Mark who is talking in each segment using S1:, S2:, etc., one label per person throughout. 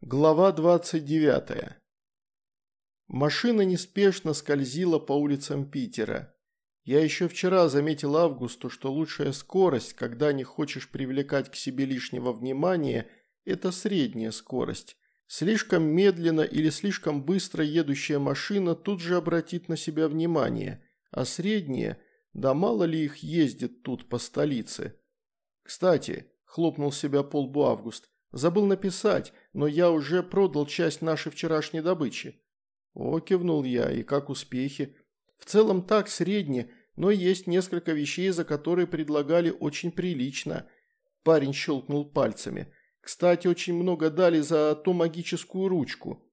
S1: Глава 29. Машина неспешно скользила по улицам Питера. Я еще вчера заметил Августу, что лучшая скорость, когда не хочешь привлекать к себе лишнего внимания, это средняя скорость. Слишком медленно или слишком быстро едущая машина тут же обратит на себя внимание, а средняя, да мало ли их ездит тут по столице. Кстати, хлопнул себя по Август, забыл написать, но я уже продал часть нашей вчерашней добычи». «О», – кивнул я, – «и как успехи?» «В целом так, средне, но есть несколько вещей, за которые предлагали очень прилично». Парень щелкнул пальцами. «Кстати, очень много дали за ту магическую ручку».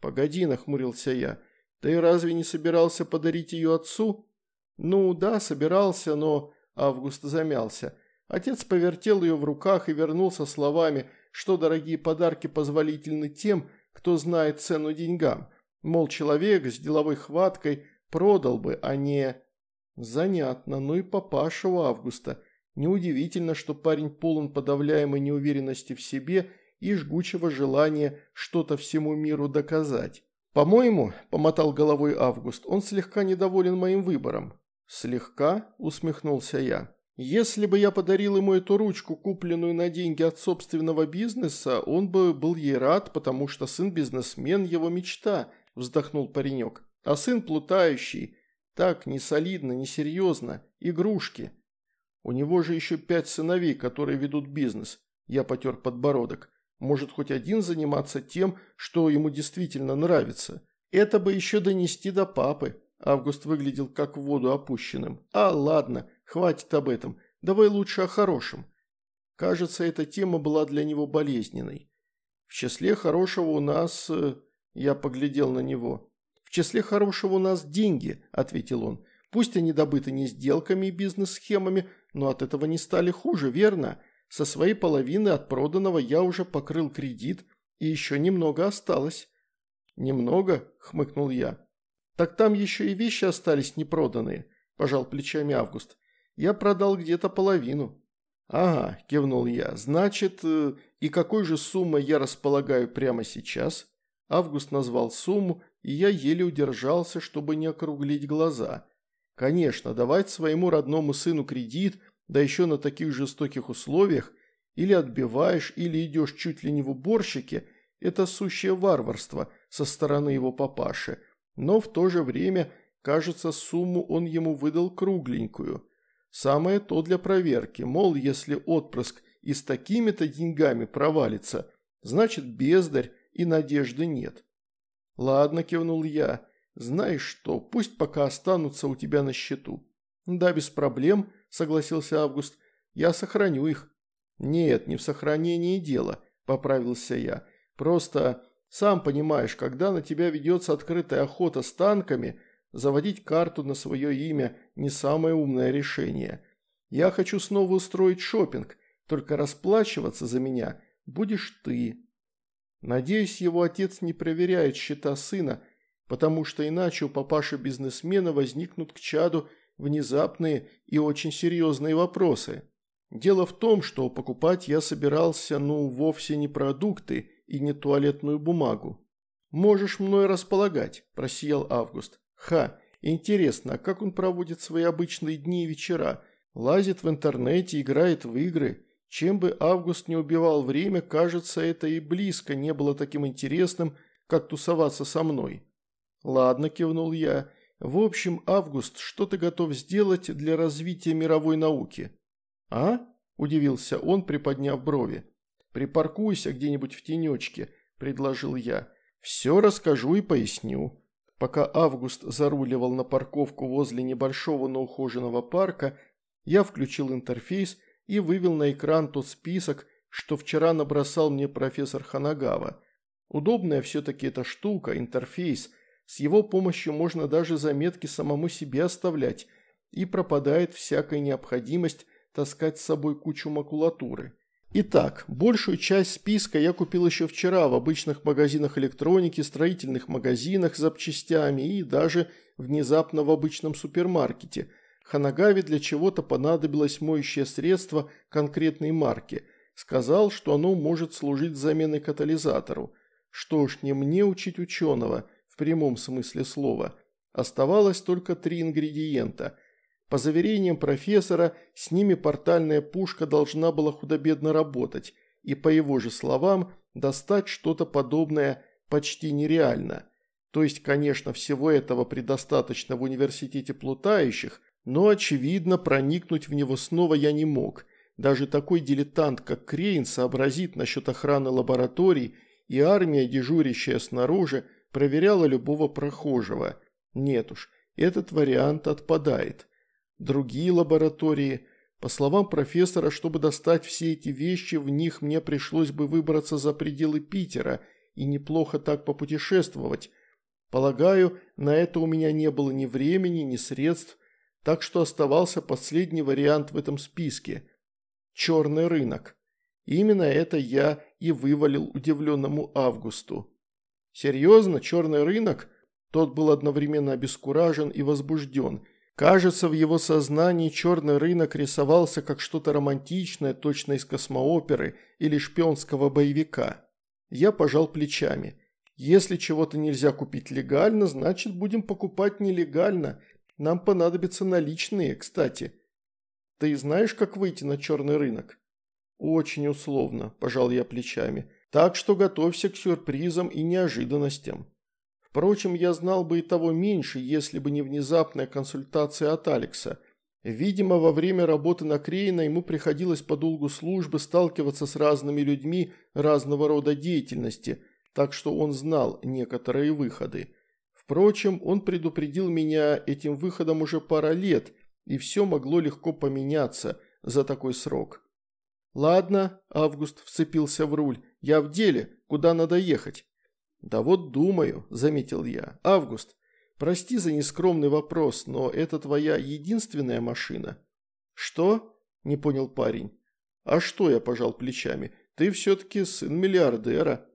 S1: «Погоди», – нахмурился я, – «ты разве не собирался подарить ее отцу?» «Ну да, собирался, но...» – Август замялся. Отец повертел ее в руках и вернулся словами – что дорогие подарки позволительны тем, кто знает цену деньгам. Мол, человек с деловой хваткой продал бы, а не... Занятно, ну и папаша у Августа. Неудивительно, что парень полон подавляемой неуверенности в себе и жгучего желания что-то всему миру доказать. «По-моему», – помотал головой Август, – «он слегка недоволен моим выбором». «Слегка?» – усмехнулся я. Если бы я подарил ему эту ручку, купленную на деньги от собственного бизнеса, он бы был ей рад, потому что сын бизнесмен – его мечта», – вздохнул паренек. «А сын плутающий. Так, не солидно, не серьезно. Игрушки. У него же еще пять сыновей, которые ведут бизнес. Я потер подбородок. Может хоть один заниматься тем, что ему действительно нравится. Это бы еще донести до папы. Август выглядел как в воду опущенным. А, ладно, хватит об этом. Давай лучше о хорошем. Кажется, эта тема была для него болезненной. В числе хорошего у нас... Э, я поглядел на него. В числе хорошего у нас деньги, ответил он. Пусть они добыты не сделками и бизнес-схемами, но от этого не стали хуже, верно? Со своей половины от проданного я уже покрыл кредит, и еще немного осталось. «Немного?» – хмыкнул я. «Так там еще и вещи остались непроданные», – пожал плечами Август. «Я продал где-то половину». «Ага», – кивнул я. «Значит, э, и какой же суммой я располагаю прямо сейчас?» Август назвал сумму, и я еле удержался, чтобы не округлить глаза. Конечно, давать своему родному сыну кредит, да еще на таких жестоких условиях, или отбиваешь, или идешь чуть ли не в уборщике, это сущее варварство со стороны его папаши – но в то же время, кажется, сумму он ему выдал кругленькую. Самое то для проверки, мол, если отпрыск и с такими-то деньгами провалится, значит бездарь и надежды нет. «Ладно», – кивнул я, – «знаешь что, пусть пока останутся у тебя на счету». «Да, без проблем», – согласился Август, – «я сохраню их». «Нет, не в сохранении дело», – поправился я. «Просто сам понимаешь, когда на тебя ведется открытая охота с танками, заводить карту на свое имя – не самое умное решение. Я хочу снова устроить шопинг, только расплачиваться за меня будешь ты. Надеюсь, его отец не проверяет счета сына, потому что иначе у папаши-бизнесмена возникнут к чаду внезапные и очень серьезные вопросы. Дело в том, что покупать я собирался, ну, вовсе не продукты – и не туалетную бумагу. «Можешь мной располагать», – просиял Август. «Ха, интересно, а как он проводит свои обычные дни и вечера? Лазит в интернете, играет в игры. Чем бы Август не убивал время, кажется, это и близко не было таким интересным, как тусоваться со мной». «Ладно», – кивнул я. «В общем, Август, что ты готов сделать для развития мировой науки?» «А?» – удивился он, приподняв брови. «Припаркуйся где-нибудь в тенечке», – предложил я. «Все расскажу и поясню». Пока Август заруливал на парковку возле небольшого, но ухоженного парка, я включил интерфейс и вывел на экран тот список, что вчера набросал мне профессор Ханагава. Удобная все-таки эта штука, интерфейс. С его помощью можно даже заметки самому себе оставлять, и пропадает всякая необходимость таскать с собой кучу макулатуры. Итак, большую часть списка я купил еще вчера в обычных магазинах электроники, строительных магазинах с запчастями и даже внезапно в обычном супермаркете. Ханагаве для чего-то понадобилось моющее средство конкретной марки. Сказал, что оно может служить заменой катализатору. Что ж, не мне учить ученого, в прямом смысле слова. Оставалось только три ингредиента. По заверениям профессора, с ними портальная пушка должна была худо-бедно работать, и, по его же словам, достать что-то подобное почти нереально. То есть, конечно, всего этого предостаточно в университете плутающих, но, очевидно, проникнуть в него снова я не мог. Даже такой дилетант, как Крейн, сообразит насчет охраны лабораторий, и армия, дежурящая снаружи, проверяла любого прохожего. Нет уж, этот вариант отпадает. Другие лаборатории... По словам профессора, чтобы достать все эти вещи, в них мне пришлось бы выбраться за пределы Питера и неплохо так попутешествовать. Полагаю, на это у меня не было ни времени, ни средств, так что оставался последний вариант в этом списке – черный рынок. именно это я и вывалил удивленному Августу. «Серьезно, черный рынок?» Тот был одновременно обескуражен и возбужден. Кажется, в его сознании черный рынок рисовался как что-то романтичное, точно из космооперы или шпионского боевика. Я пожал плечами. Если чего-то нельзя купить легально, значит будем покупать нелегально – нам понадобятся наличные, кстати. Ты знаешь, как выйти на черный рынок? Очень условно, пожал я плечами. Так что готовься к сюрпризам и неожиданностям. Впрочем, я знал бы и того меньше, если бы не внезапная консультация от Алекса. Видимо, во время работы на Крейна ему приходилось по долгу службы сталкиваться с разными людьми разного рода деятельности, так что он знал некоторые выходы. Впрочем, он предупредил меня этим выходом уже пара лет, и все могло легко поменяться за такой срок. «Ладно», – Август вцепился в руль, – «я в деле, куда надо ехать?» «Да вот думаю», – заметил я. «Август, прости за нескромный вопрос, но это твоя единственная машина?» «Что?» – не понял парень. «А что?» – я пожал плечами. «Ты все-таки сын миллиардера».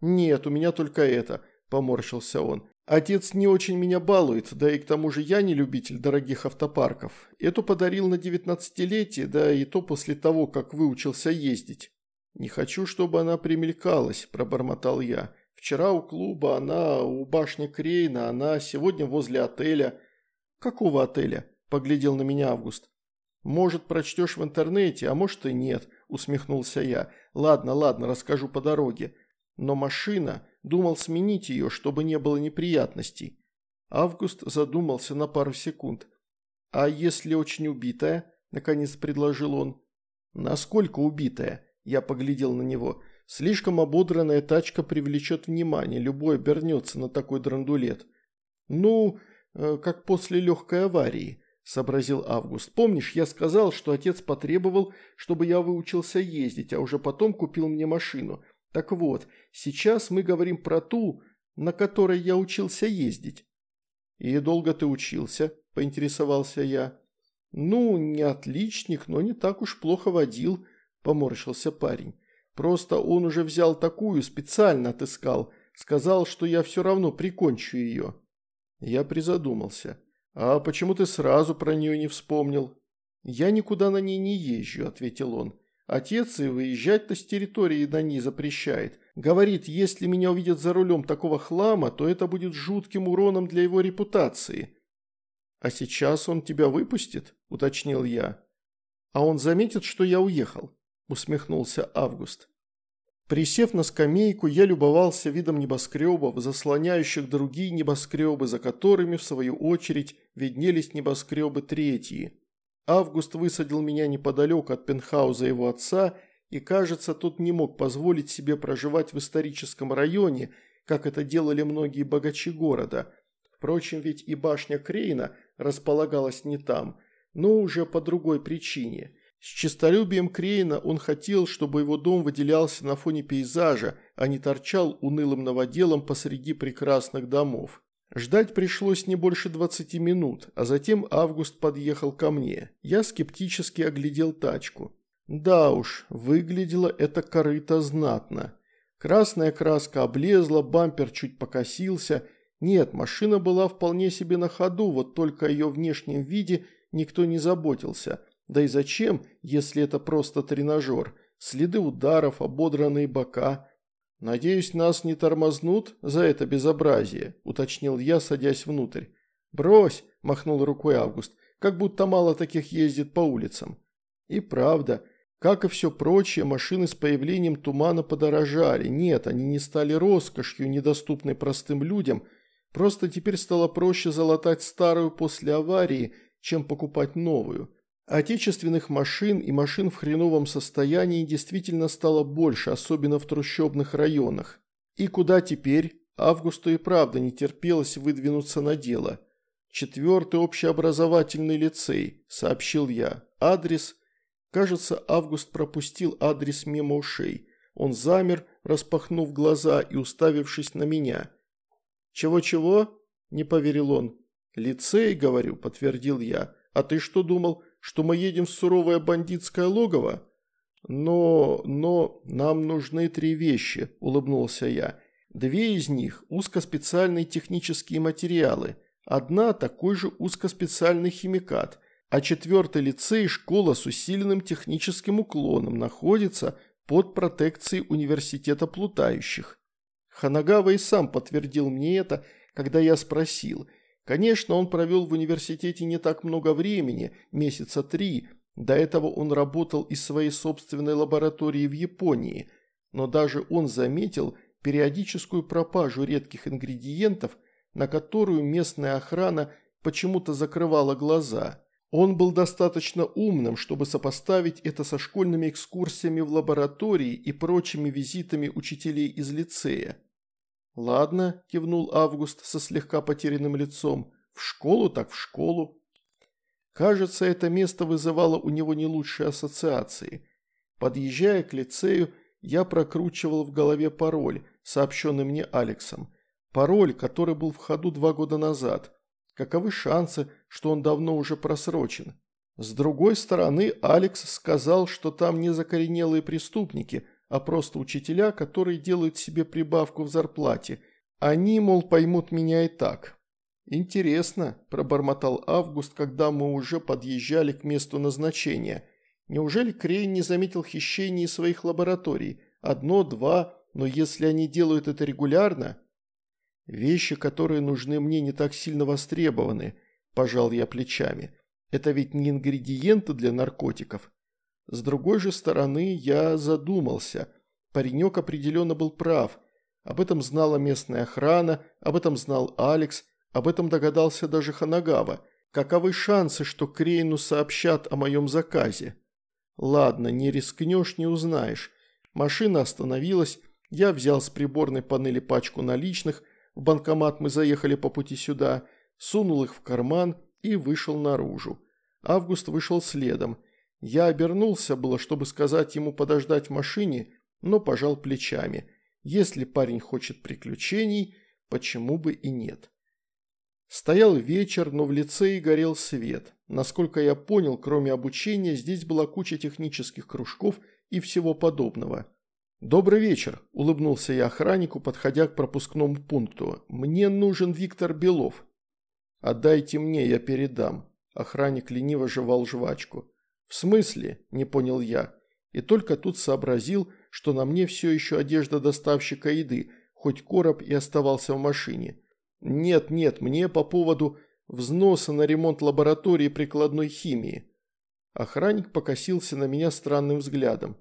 S1: «Нет, у меня только это», – поморщился он. Отец не очень меня балует, да и к тому же я не любитель дорогих автопарков. Эту подарил на девятнадцатилетие, да и то после того, как выучился ездить. Не хочу, чтобы она примелькалась, пробормотал я. Вчера у клуба, она у башни Крейна, она сегодня возле отеля. Какого отеля? Поглядел на меня Август. Может, прочтешь в интернете, а может и нет, усмехнулся я. Ладно, ладно, расскажу по дороге. Но машина Думал сменить ее, чтобы не было неприятностей. Август задумался на пару секунд. «А если очень убитая?» – наконец предложил он. «Насколько убитая?» – я поглядел на него. «Слишком ободранная тачка привлечет внимание, любой обернется на такой драндулет». «Ну, э, как после легкой аварии», – сообразил Август. «Помнишь, я сказал, что отец потребовал, чтобы я выучился ездить, а уже потом купил мне машину. Так вот, сейчас мы говорим про ту, на которой я учился ездить. «И долго ты учился?» – поинтересовался я. «Ну, не отличник, но не так уж плохо водил», – поморщился парень. «Просто он уже взял такую, специально отыскал. Сказал, что я все равно прикончу ее». Я призадумался. «А почему ты сразу про нее не вспомнил?» «Я никуда на ней не езжу», – ответил он. Отец и выезжать-то с территории на ней запрещает. Говорит, если меня увидят за рулем такого хлама, то это будет жутким уроном для его репутации. «А сейчас он тебя выпустит?» – уточнил я. «А он заметит, что я уехал?» – усмехнулся Август. Присев на скамейку, я любовался видом небоскребов, заслоняющих другие небоскребы, за которыми, в свою очередь, виднелись небоскребы третьи. Август высадил меня неподалеку от пентхауза его отца, и, кажется, тот не мог позволить себе проживать в историческом районе, как это делали многие богачи города. Впрочем, ведь и башня Крейна располагалась не там, но уже по другой причине. С честолюбием Крейна он хотел, чтобы его дом выделялся на фоне пейзажа, а не торчал унылым новоделом посреди прекрасных домов. Ждать пришлось не больше 20 минут, а затем Август подъехал ко мне. Я скептически оглядел тачку. Да уж, выглядело это корыто знатно. Красная краска облезла, бампер чуть покосился. Нет, машина была вполне себе на ходу, вот только о ее внешнем виде никто не заботился. Да и зачем, если это просто тренажер? Следы ударов, ободранные бока. «Надеюсь, нас не тормознут за это безобразие», – уточнил я, садясь внутрь. «Брось», – махнул рукой Август, – «как будто мало таких ездит по улицам». И правда, как и все прочее, машины с появлением тумана подорожали. Нет, они не стали роскошью, недоступной простым людям, просто теперь стало проще залатать старую после аварии, чем покупать новую. Отечественных машин и машин в хреновом состоянии действительно стало больше, особенно в трущобных районах. И куда теперь? Августу и правда не терпелось выдвинуться на дело. «Четвертый общеобразовательный лицей», – сообщил я. Адрес. Кажется, Август пропустил адрес мимо ушей. Он замер, распахнув глаза и уставившись на меня. «Чего-чего?» – не поверил он. «Лицей, говорю», – подтвердил я. «А ты что думал?» Что мы едем в суровое бандитское логово? Но, но, нам нужны три вещи, улыбнулся я. Две из них – узкоспециальные технические материалы, одна – такой же узкоспециальный химикат, а четвертый лицей – школа с усиленным техническим уклоном, находится под протекцией университета плутающих. Ханагава и сам подтвердил мне это, когда я спросил – Конечно, он провел в университете не так много времени, месяца три. До этого он работал из своей собственной лаборатории в Японии. Но даже он заметил периодическую пропажу редких ингредиентов, на которую местная охрана почему-то закрывала глаза. Он был достаточно умным, чтобы сопоставить это со школьными экскурсиями в лаборатории и прочими визитами учителей из лицея. «Ладно», – кивнул Август со слегка потерянным лицом. «В школу так в школу». Кажется, это место вызывало у него не лучшие ассоциации. Подъезжая к лицею, я прокручивал в голове пароль, сообщенный мне Алексом. Пароль, который был в ходу два года назад. Каковы шансы, что он давно уже просрочен? С другой стороны, Алекс сказал, что там не закоренелые преступники – а просто учителя, которые делают себе прибавку в зарплате. Они, мол, поймут меня и так. «Интересно», – пробормотал Август, когда мы уже подъезжали к месту назначения. «Неужели Крейн не заметил хищений своих лабораторий? Одно, два, но если они делают это регулярно...» «Вещи, которые нужны мне, не так сильно востребованы», – пожал я плечами. «Это ведь не ингредиенты для наркотиков. С другой же стороны, я задумался. Паренек определенно был прав. Об этом знала местная охрана, об этом знал Алекс, об этом догадался даже Ханагава. Каковы шансы, что Крейну сообщат о моем заказе? Ладно, не рискнешь, не узнаешь. Машина остановилась, я взял с приборной панели пачку наличных, в банкомат мы заехали по пути сюда, сунул их в карман и вышел наружу. Август вышел следом – я обернулся было, чтобы сказать ему подождать в машине, но пожал плечами. Если парень хочет приключений, почему бы и нет. Стоял вечер, но в лицее горел свет. Насколько я понял, кроме обучения, здесь была куча технических кружков и всего подобного. «Добрый вечер», – улыбнулся я охраннику, подходя к пропускному пункту. «Мне нужен Виктор Белов». «Отдайте мне, я передам». Охранник лениво жевал жвачку. «В смысле?» – не понял я. И только тут сообразил, что на мне все еще одежда доставщика еды, хоть короб и оставался в машине. «Нет, нет, мне по поводу взноса на ремонт лаборатории прикладной химии». Охранник покосился на меня странным взглядом.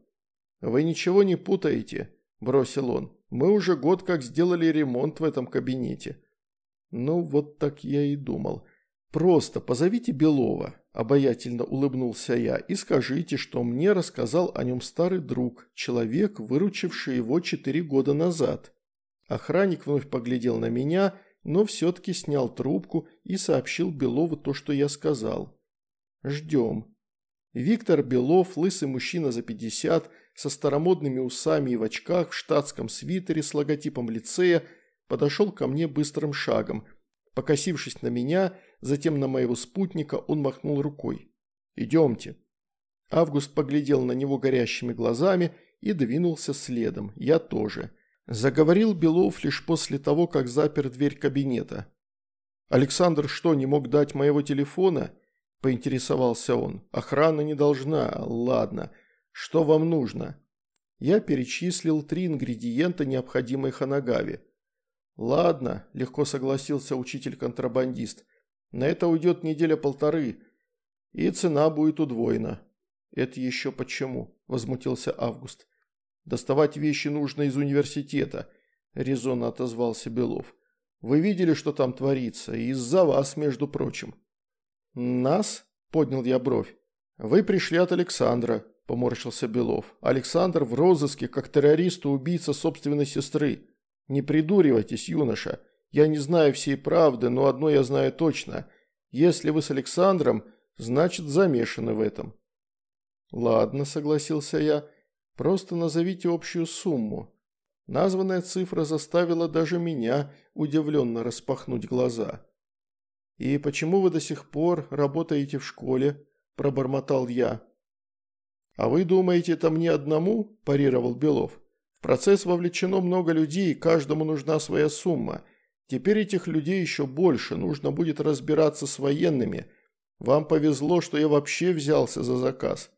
S1: «Вы ничего не путаете», – бросил он. «Мы уже год как сделали ремонт в этом кабинете». Ну, вот так я и думал. «Просто позовите Белова», – обаятельно улыбнулся я, – «и скажите, что мне рассказал о нем старый друг, человек, выручивший его четыре года назад». Охранник вновь поглядел на меня, но все-таки снял трубку и сообщил Белову то, что я сказал. «Ждем». Виктор Белов, лысый мужчина за 50, со старомодными усами и в очках, в штатском свитере с логотипом лицея, подошел ко мне быстрым шагом. Покосившись на меня – затем на моего спутника он махнул рукой. «Идемте». Август поглядел на него горящими глазами и двинулся следом, я тоже. Заговорил Белов лишь после того, как запер дверь кабинета. «Александр что, не мог дать моего телефона?» – поинтересовался он. «Охрана не должна. Ладно. Что вам нужно?» Я перечислил три ингредиента, необходимые Ханагаве. «Ладно», – легко согласился учитель-контрабандист. «На это уйдет неделя-полторы, и цена будет удвоена». «Это еще почему?» – возмутился Август. «Доставать вещи нужно из университета», – резонно отозвался Белов. «Вы видели, что там творится? Из-за вас, между прочим». «Нас?» – поднял я бровь. «Вы пришли от Александра», – поморщился Белов. «Александр в розыске, как террорист убийца собственной сестры. Не придуривайтесь, юноша. Я не знаю всей правды, но одно я знаю точно. Если вы с Александром, значит замешаны в этом». «Ладно», – согласился я. «Просто назовите общую сумму». Названная цифра заставила даже меня удивленно распахнуть глаза. «И почему вы до сих пор работаете в школе?» пробормотал я. «А вы думаете, это мне одному?» – парировал Белов. «В процесс вовлечено много людей, каждому нужна своя сумма. Теперь этих людей еще больше, нужно будет разбираться с военными. Вам повезло, что я вообще взялся за заказ».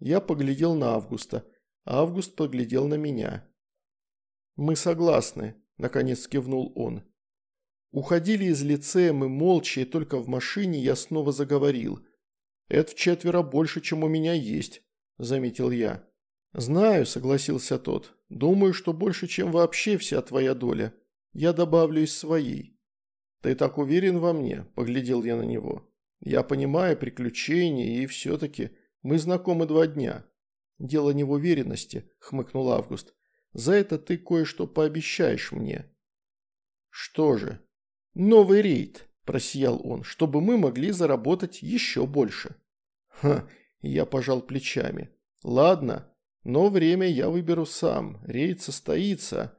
S1: Я поглядел на Августа, а Август поглядел на меня. «Мы согласны», – наконец кивнул он. Уходили из лицея мы молча, и только в машине я снова заговорил – «Это в четверо больше, чем у меня есть», – заметил я. «Знаю», – согласился тот. «Думаю, что больше, чем вообще вся твоя доля. Я добавлю из своей». «Ты так уверен во мне?» – поглядел я на него. «Я понимаю приключения, и все-таки мы знакомы два дня». «Дело не в уверенности», – хмыкнул Август. «За это ты кое-что пообещаешь мне». «Что же?» «Новый рейд», просиял он, чтобы мы могли заработать еще больше. Ха, я пожал плечами. Ладно, но время я выберу сам, рейд состоится,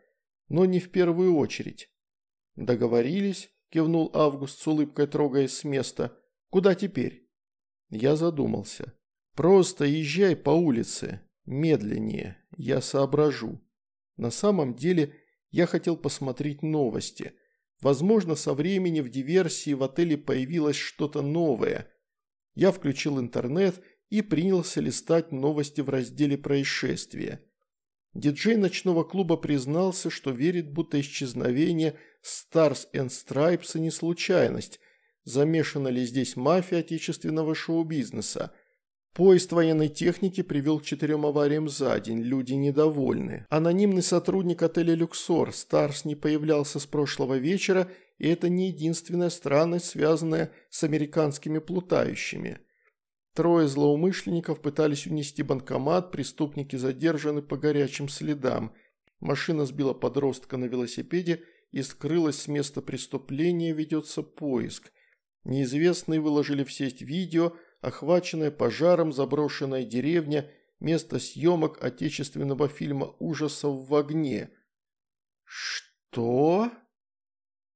S1: но не в первую очередь. Договорились, кивнул Август с улыбкой, трогаясь с места. Куда теперь? Я задумался. Просто езжай по улице, медленнее, я соображу. На самом деле я хотел посмотреть новости – Возможно, со времени в диверсии в отеле появилось что-то новое. Я включил интернет и принялся листать новости в разделе «Происшествия». Диджей ночного клуба признался, что верит, будто исчезновение Stars and Stripes не случайность. Замешана ли здесь мафия отечественного шоу-бизнеса? Поезд военной техники привел к четырем авариям за день, люди недовольны. Анонимный сотрудник отеля «Люксор» Старс не появлялся с прошлого вечера, и это не единственная странность, связанная с американскими плутающими. Трое злоумышленников пытались унести банкомат, преступники задержаны по горячим следам. Машина сбила подростка на велосипеде и скрылась с места преступления, ведется поиск. Неизвестные выложили в сеть видео – охваченная пожаром заброшенная деревня, место съемок отечественного фильма ужасов в огне. «Что?»